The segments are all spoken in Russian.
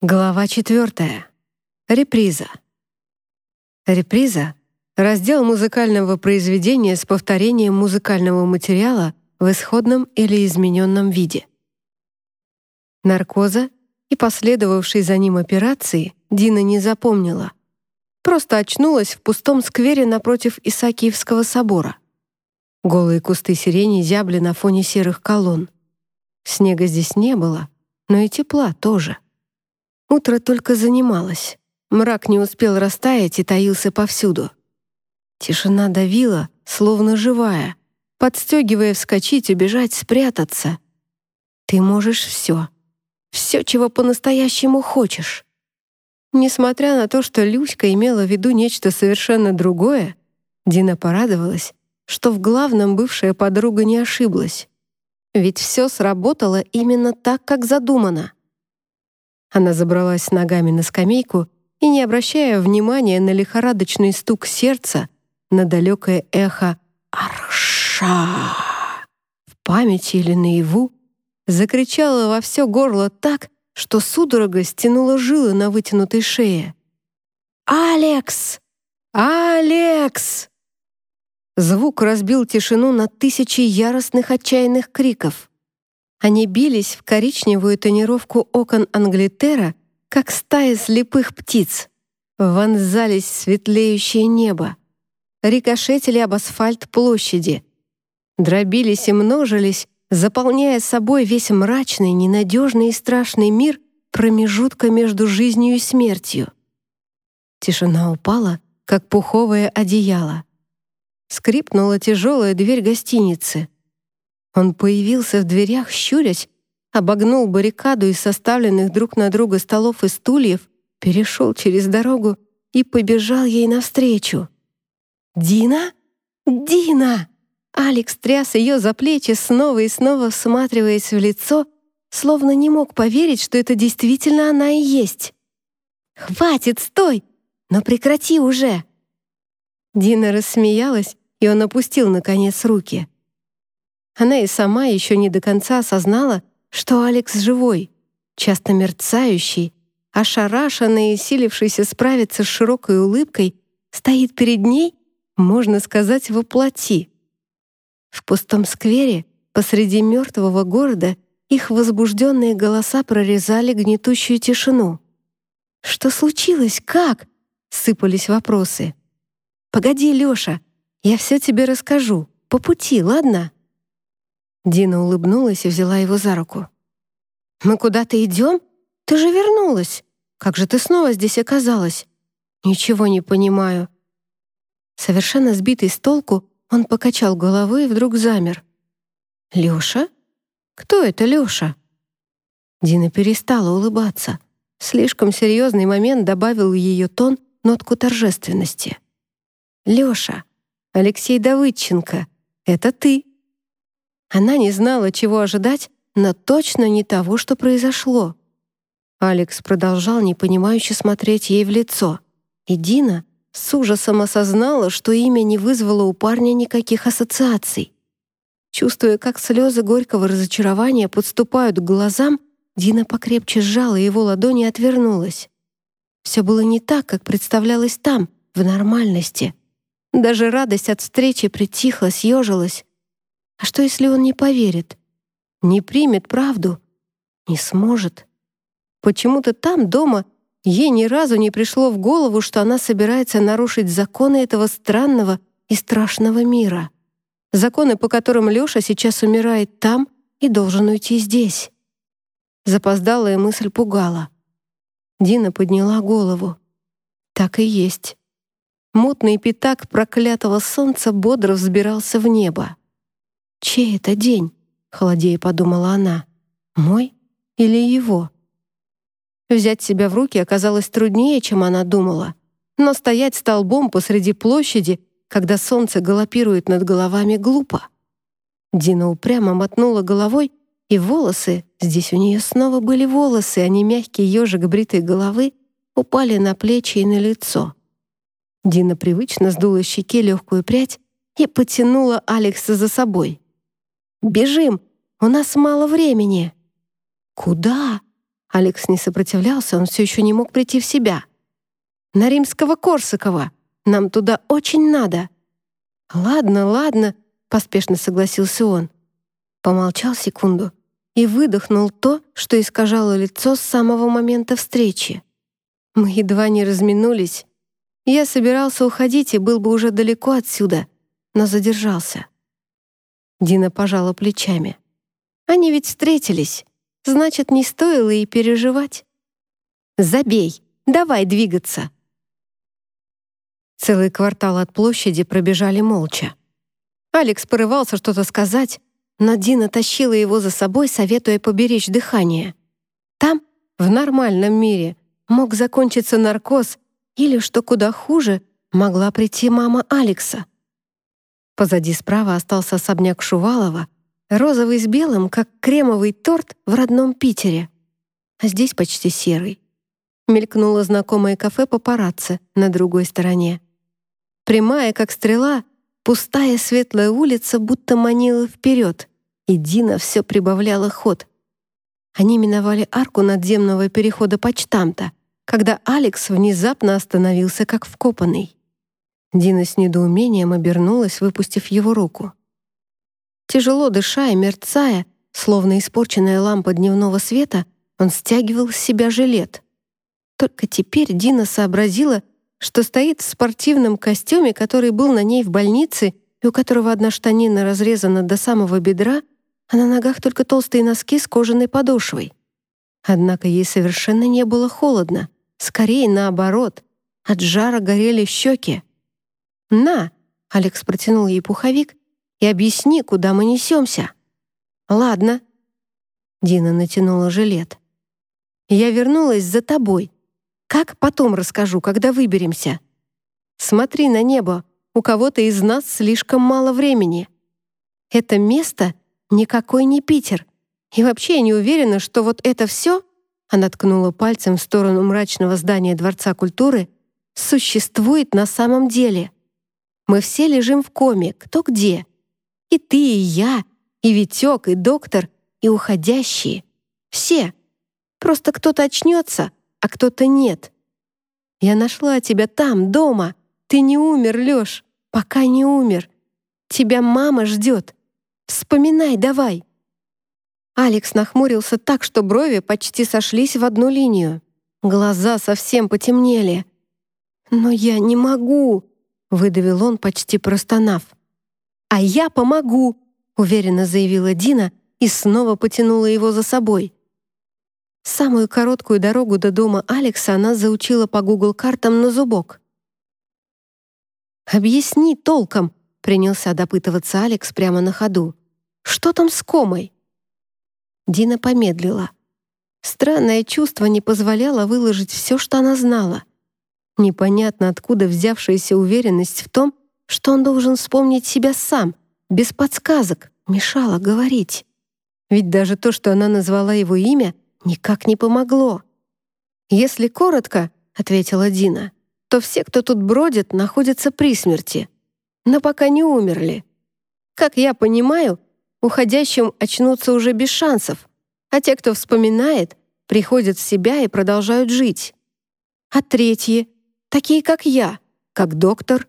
Глава четвертая. Реприза. Реприза — раздел музыкального произведения с повторением музыкального материала в исходном или измененном виде. Наркоза и последовавшей за ним операции Дина не запомнила. Просто очнулась в пустом сквере напротив Исаакиевского собора. Голые кусты сирени зябли на фоне серых колонн. Снега здесь не было, но и тепла тоже — Утро только занималось. Мрак не успел растаять и таился повсюду. Тишина давила, словно живая, подстегивая вскочить, убежать, спрятаться. Ты можешь все. Все, чего по-настоящему хочешь. Несмотря на то, что Люська имела в виду нечто совершенно другое, Дина порадовалась, что в главном бывшая подруга не ошиблась. Ведь все сработало именно так, как задумано — она забралась ногами на скамейку и, не обращая внимания на лихорадочный стук сердца, на далекое эхо «Арша!» в памяти или наяву, закричала во все горло так, что судорога стянула жилы на вытянутой шее. «Алекс! Алекс!» Звук разбил тишину на тысячи яростных отчаянных криков. Они бились в коричневую тонировку окон Англитера, как стая слепых птиц. Вонзались в светлеющее небо. Рикошетили об асфальт площади. Дробились и множились, заполняя собой весь мрачный, ненадежный и страшный мир промежутка между жизнью и смертью. Тишина упала, как пуховое одеяло. Скрипнула тяжелая дверь гостиницы — он появился в дверях, щурясь, обогнул баррикаду из составленных друг на друга столов и стульев, перешел через дорогу и побежал ей навстречу. «Дина? Дина!» Алекс тряс ее за плечи, снова и снова всматриваясь в лицо, словно не мог поверить, что это действительно она и есть. «Хватит, стой! Но прекрати уже!» Дина рассмеялась, и он опустил, наконец, руки. Она и сама еще не до конца осознала, что Алекс живой, часто мерцающий, ошарашенный и силившийся справиться с широкой улыбкой, стоит перед ней, можно сказать, воплоти. В пустом сквере, посреди мертвого города, их возбужденные голоса прорезали гнетущую тишину. «Что случилось? Как?» — сыпались вопросы. «Погоди, Лёша, я все тебе расскажу. По пути, ладно?» Дина улыбнулась и взяла его за руку. «Мы куда-то идем? Ты же вернулась. Как же ты снова здесь оказалась? Ничего не понимаю». Совершенно сбитый с толку, он покачал головой и вдруг замер. «Лёша? Кто это Лёша?» Дина перестала улыбаться. Слишком серьезный момент добавил в ее тон нотку торжественности. «Лёша, Алексей Давыдченко, это ты!» Она не знала, чего ожидать, но точно не того, что произошло. Алекс продолжал непонимающе смотреть ей в лицо. И Дина с ужасом осознала, что имя не вызвало у парня никаких ассоциаций. Чувствуя, как слезы горького разочарования подступают к глазам, Дина покрепче сжала его ладони и отвернулась. Все было не так, как представлялось там, в нормальности. Даже радость от встречи притихла, съежилась. А что, если он не поверит? Не примет правду? Не сможет? Почему-то там, дома, ей ни разу не пришло в голову, что она собирается нарушить законы этого странного и страшного мира. Законы, по которым Лёша сейчас умирает там и должен уйти здесь. Запоздалая мысль пугала. Дина подняла голову. Так и есть. Мутный пятак проклятого солнца бодро взбирался в небо. «Чей это день?» — холодея подумала она. «Мой или его?» Взять себя в руки оказалось труднее, чем она думала. Но стоять столбом посреди площади, когда солнце галопирует над головами, глупо. Дина упрямо мотнула головой, и волосы, здесь у нее снова были волосы, а не мягкий ежик бритой головы, упали на плечи и на лицо. Дина привычно сдула щеке легкую прядь и потянула Алекса за собой. «Бежим! У нас мало времени!» «Куда?» Алекс не сопротивлялся, он все еще не мог прийти в себя. «На римского Корсакова! Нам туда очень надо!» «Ладно, ладно», — поспешно согласился он. Помолчал секунду и выдохнул то, что искажало лицо с самого момента встречи. Мы едва не разминулись. Я собирался уходить и был бы уже далеко отсюда, но задержался. Дина пожала плечами. Они ведь встретились. Значит, не стоило и переживать. Забей, давай двигаться. Целый квартал от площади пробежали молча. Алекс порывался что-то сказать, но Дина тащила его за собой, советуя поберечь дыхание. Там, в нормальном мире, мог закончиться наркоз или, что куда хуже, могла прийти мама Алекса. Позади справа остался особняк Шувалова, розовый с белым, как кремовый торт в родном Питере. А здесь почти серый. Мелькнуло знакомое кафе «Папарацци» на другой стороне. Прямая, как стрела, пустая светлая улица будто манила вперед, и Дина все прибавляла ход. Они миновали арку надземного перехода почтамта, когда Алекс внезапно остановился как вкопанный. Дина с недоумением обернулась, выпустив его руку. Тяжело дыша и мерцая, словно испорченная лампа дневного света, он стягивал с себя жилет. Только теперь Дина сообразила, что стоит в спортивном костюме, который был на ней в больнице и у которого одна штанина разрезана до самого бедра, а на ногах только толстые носки с кожаной подошвой. Однако ей совершенно не было холодно, скорее наоборот. От жара горели щеки. «На!» — Алекс протянул ей пуховик и объясни, куда мы несемся». «Ладно». Дина натянула жилет. «Я вернулась за тобой. Как потом расскажу, когда выберемся? Смотри на небо, у кого-то из нас слишком мало времени. Это место никакой не Питер. И вообще я не уверена, что вот это все...» Она ткнула пальцем в сторону мрачного здания Дворца культуры — существует на самом деле. Мы все лежим в коме, кто где. И ты, и я, и Витек, и доктор, и уходящие. Все. Просто кто-то очнется, а кто-то нет. Я нашла тебя там, дома. Ты не умер, Лёш, пока не умер. Тебя мама ждет. Вспоминай давай. Алекс нахмурился так, что брови почти сошлись в одну линию. Глаза совсем потемнели. «Но я не могу», выдавил он, почти простонав. «А я помогу», — уверенно заявила Дина и снова потянула его за собой. Самую короткую дорогу до дома Алекса она заучила по Google-картам на зубок. «Объясни толком», — принялся допытываться Алекс прямо на ходу. «Что там с комой?» Дина помедлила. Странное чувство не позволяло выложить все, что она знала. Непонятно откуда взявшаяся уверенность в том, что он должен вспомнить себя сам, без подсказок, мешало говорить. Ведь даже то, что она назвала его имя, никак не помогло. «Если коротко», — ответила Дина, «то все, кто тут бродит, находятся при смерти, но пока не умерли. Как я понимаю, уходящим очнутся уже без шансов, а те, кто вспоминает, приходят в себя и продолжают жить. А третьи Такие, как я, как доктор.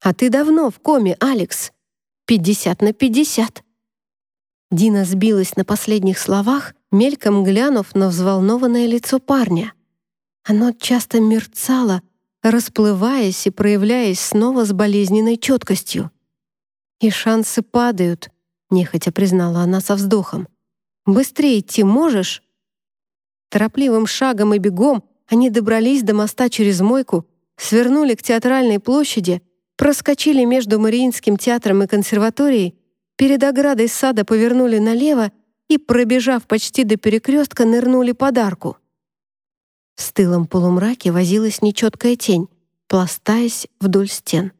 А ты давно в коме, Алекс. Пятьдесят на пятьдесят. Дина сбилась на последних словах, мельком глянув на взволнованное лицо парня. Оно часто мерцало, расплываясь и проявляясь снова с болезненной четкостью. «И шансы падают», — нехотя признала она со вздохом. «Быстрее идти можешь?» Торопливым шагом и бегом они добрались до моста через мойку, свернули к театральной площади, проскочили между Мариинским театром и консерваторией, перед оградой сада повернули налево и, пробежав почти до перекрестка, нырнули под арку. В стылом полумраке возилась нечеткая тень, пластаясь вдоль стен.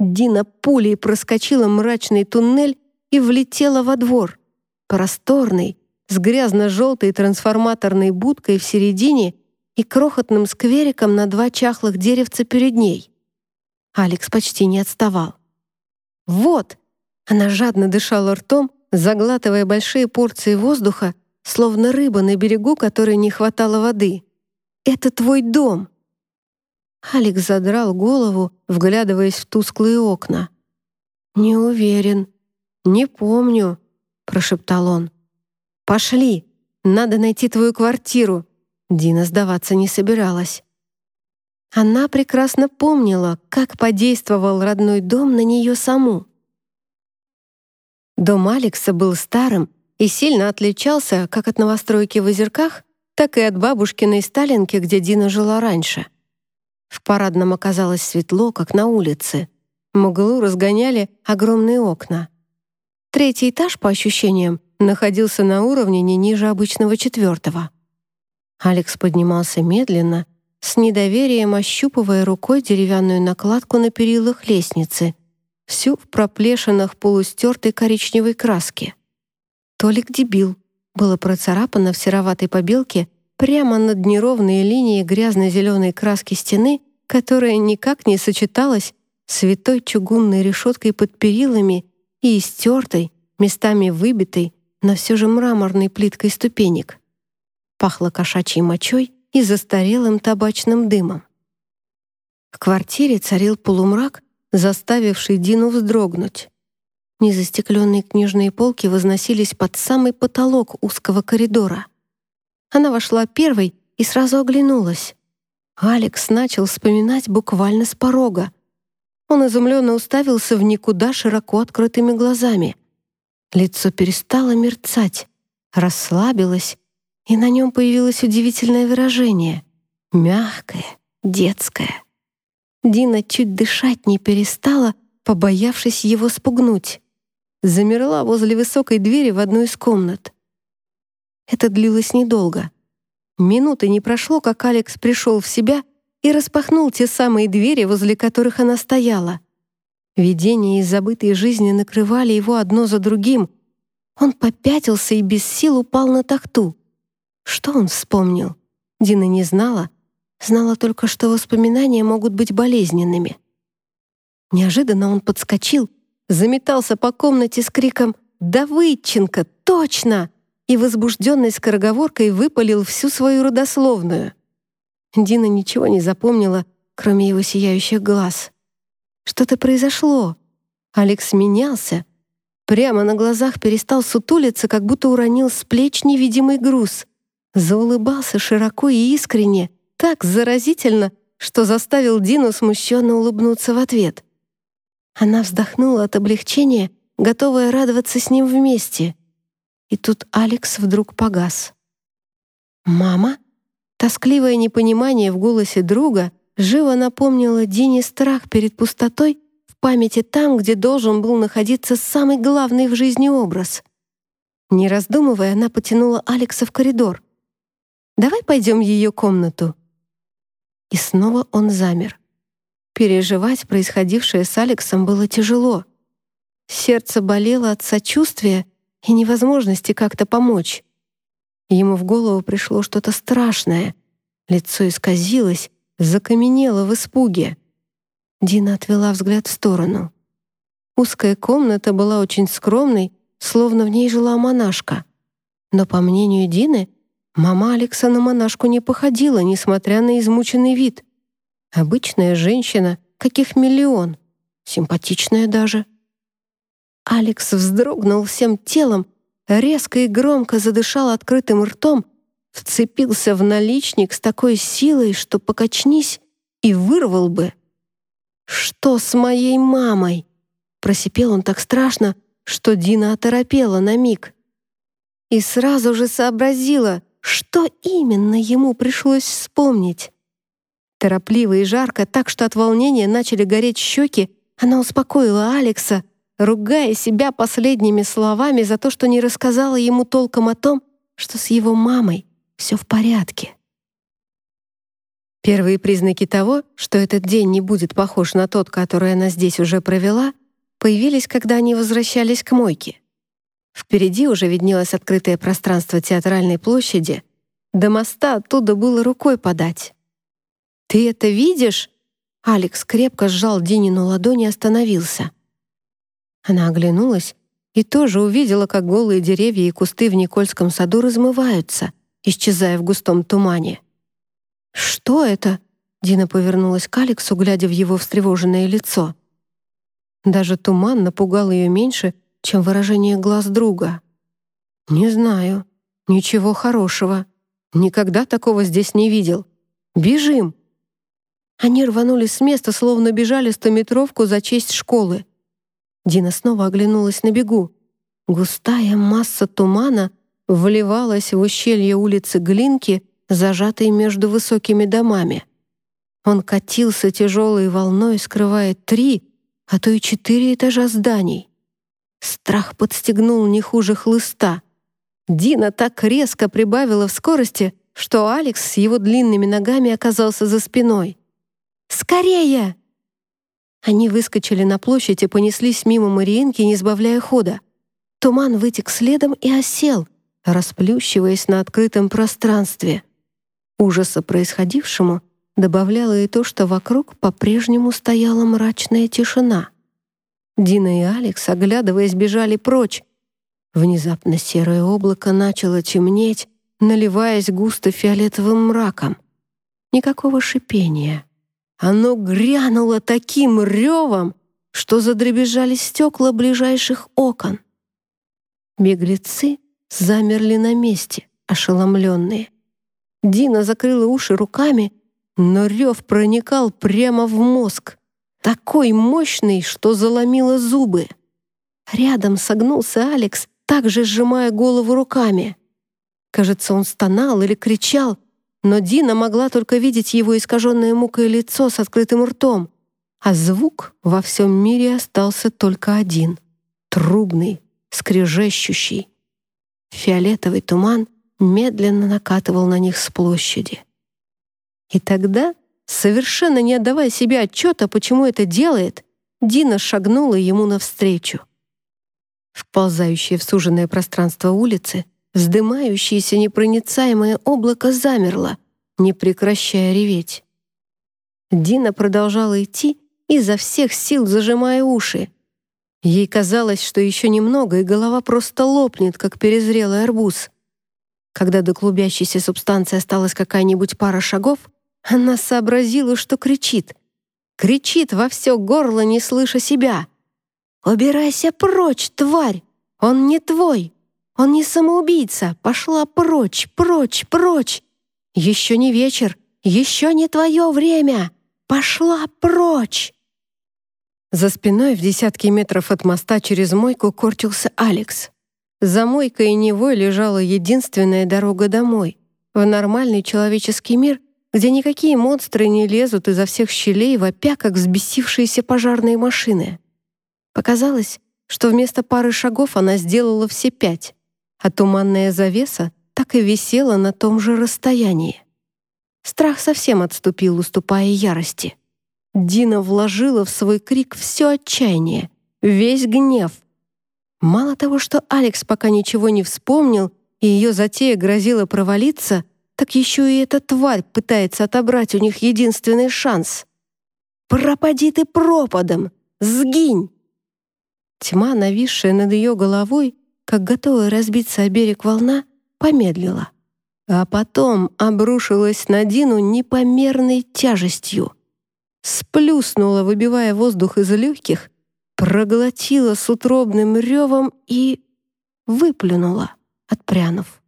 Дина пулей проскочила мрачный туннель и влетела во двор. Просторный, с грязно-желтой трансформаторной будкой в середине и крохотным сквериком на два чахлых деревца перед ней. Алекс почти не отставал. «Вот!» Она жадно дышала ртом, заглатывая большие порции воздуха, словно рыба на берегу, которой не хватало воды. «Это твой дом!» Алекс задрал голову, вглядываясь в тусклые окна. «Не уверен. Не помню», — прошептал он. «Пошли. Надо найти твою квартиру». Дина сдаваться не собиралась. Она прекрасно помнила, как подействовал родной дом на нее саму. Дом Алекса был старым и сильно отличался как от новостройки в Озерках, так и от бабушкиной Сталинки, где Дина жила раньше. В парадном оказалось светло, как на улице. Мглу разгоняли огромные окна. Третий этаж, по ощущениям, находился на уровне не ниже обычного четвертого. Алекс поднимался медленно, с недоверием ощупывая рукой деревянную накладку на перилах лестницы, всю в проплешинах полустертой коричневой краски. Толик дебил было процарапано в сероватой побелке прямо над неровной линией грязно-зеленой краски стены, которая никак не сочеталась с святой чугунной решеткой под перилами и истертой, местами выбитой, но все же мраморной плиткой ступенек. Пахло кошачьей мочой и застарелым табачным дымом. В квартире царил полумрак, заставивший Дину вздрогнуть. Незастекленные книжные полки возносились под самый потолок узкого коридора. Она вошла первой и сразу оглянулась. Алекс начал вспоминать буквально с порога. Он изумленно уставился в никуда широко открытыми глазами. Лицо перестало мерцать, расслабилось и на нем появилось удивительное выражение — мягкое, детское. Дина чуть дышать не перестала, побоявшись его спугнуть. Замерла возле высокой двери в одну из комнат. Это длилось недолго. Минуты не прошло, как Алекс пришел в себя и распахнул те самые двери, возле которых она стояла. Видения из забытой жизни накрывали его одно за другим. Он попятился и без сил упал на тахту. Что он вспомнил? Дина не знала. Знала только, что воспоминания могут быть болезненными. Неожиданно он подскочил, заметался по комнате с криком «Давыдченко! Точно!» и возбужденной скороговоркой выпалил всю свою родословную. Дина ничего не запомнила, кроме его сияющих глаз. Что-то произошло. Алекс менялся. Прямо на глазах перестал сутулиться, как будто уронил с плеч невидимый груз заулыбался широко и искренне, так заразительно, что заставил Дину смущенно улыбнуться в ответ. Она вздохнула от облегчения, готовая радоваться с ним вместе. И тут Алекс вдруг погас. «Мама?» Тоскливое непонимание в голосе друга живо напомнило Дине страх перед пустотой в памяти там, где должен был находиться самый главный в жизни образ. Не раздумывая, она потянула Алекса в коридор. Давай пойдем в ее комнату». И снова он замер. Переживать происходившее с Алексом было тяжело. Сердце болело от сочувствия и невозможности как-то помочь. Ему в голову пришло что-то страшное. Лицо исказилось, закаменело в испуге. Дина отвела взгляд в сторону. Узкая комната была очень скромной, словно в ней жила монашка. Но, по мнению Дины, Мама Алекса на монашку не походила, несмотря на измученный вид. Обычная женщина, каких миллион. Симпатичная даже. Алекс вздрогнул всем телом, резко и громко задышал открытым ртом, вцепился в наличник с такой силой, что покачнись и вырвал бы. «Что с моей мамой?» Просипел он так страшно, что Дина оторопела на миг. И сразу же сообразила — что именно ему пришлось вспомнить? Торопливо и жарко, так что от волнения начали гореть щеки, она успокоила Алекса, ругая себя последними словами за то, что не рассказала ему толком о том, что с его мамой все в порядке. Первые признаки того, что этот день не будет похож на тот, который она здесь уже провела, появились, когда они возвращались к мойке. Впереди уже виднелось открытое пространство театральной площади. До моста оттуда было рукой подать. «Ты это видишь?» Алекс крепко сжал Динину ладонь и остановился. Она оглянулась и тоже увидела, как голые деревья и кусты в Никольском саду размываются, исчезая в густом тумане. «Что это?» — Дина повернулась к Алексу, глядя в его встревоженное лицо. Даже туман напугал ее меньше, чем выражение глаз друга. «Не знаю. Ничего хорошего. Никогда такого здесь не видел. Бежим!» Они рванули с места, словно бежали стометровку за честь школы. Дина снова оглянулась на бегу. Густая масса тумана вливалась в ущелье улицы Глинки, зажатой между высокими домами. Он катился тяжелой волной, скрывая три, а то и четыре этажа зданий. Страх подстегнул не хуже хлыста. Дина так резко прибавила в скорости, что Алекс с его длинными ногами оказался за спиной. «Скорее!» Они выскочили на площадь и понеслись мимо Мариинки, не сбавляя хода. Туман вытек следом и осел, расплющиваясь на открытом пространстве. Ужаса происходившему добавляло и то, что вокруг по-прежнему стояла мрачная тишина. Дина и Алекс, оглядываясь, бежали прочь. Внезапно серое облако начало темнеть, наливаясь густо фиолетовым мраком. Никакого шипения. Оно грянуло таким ревом, что задребезжали стекла ближайших окон. Беглецы замерли на месте, ошеломленные. Дина закрыла уши руками, но рев проникал прямо в мозг, такой мощный, что заломило зубы. Рядом согнулся Алекс, также сжимая голову руками. Кажется, он стонал или кричал, но Дина могла только видеть его искаженное мукой лицо с открытым ртом, а звук во всем мире остался только один — трубный, скрежещущий. Фиолетовый туман медленно накатывал на них с площади. И тогда, совершенно не отдавая себе отчета, почему это делает, Дина шагнула ему навстречу. Вползающее в суженное пространство улицы Вздымающееся непроницаемое облако замерло, не прекращая реветь. Дина продолжала идти, изо всех сил зажимая уши. Ей казалось, что еще немного, и голова просто лопнет, как перезрелый арбуз. Когда до клубящейся субстанции осталась какая-нибудь пара шагов, она сообразила, что кричит. Кричит во все горло, не слыша себя. «Убирайся прочь, тварь! Он не твой! Он не самоубийца. Пошла прочь, прочь, прочь. Еще не вечер, еще не твое время. Пошла прочь. За спиной в десятки метров от моста через мойку корчился Алекс. За мойкой и невой лежала единственная дорога домой, в нормальный человеческий мир, где никакие монстры не лезут изо всех щелей, вопя, как взбесившиеся пожарные машины. Показалось, что вместо пары шагов она сделала все пять а туманная завеса так и висела на том же расстоянии. Страх совсем отступил, уступая ярости. Дина вложила в свой крик все отчаяние, весь гнев. Мало того, что Алекс пока ничего не вспомнил, и ее затея грозила провалиться, так еще и эта тварь пытается отобрать у них единственный шанс. «Пропади ты пропадом! Сгинь!» Тьма, нависшая над ее головой, как готовая разбиться о берег волна, помедлила. А потом обрушилась на Дину непомерной тяжестью. Сплюснула, выбивая воздух из легких, проглотила с утробным ревом и выплюнула, отпрянув.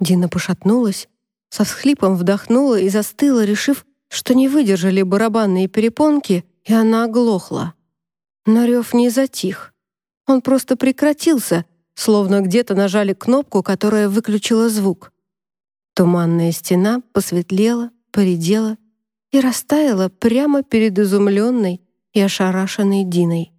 Дина пошатнулась, со всхлипом вдохнула и застыла, решив, что не выдержали барабанные перепонки, и она оглохла. Но рев не затих. Он просто прекратился, словно где-то нажали кнопку, которая выключила звук. Туманная стена посветлела, поредела и растаяла прямо перед изумленной и ошарашенной Диной.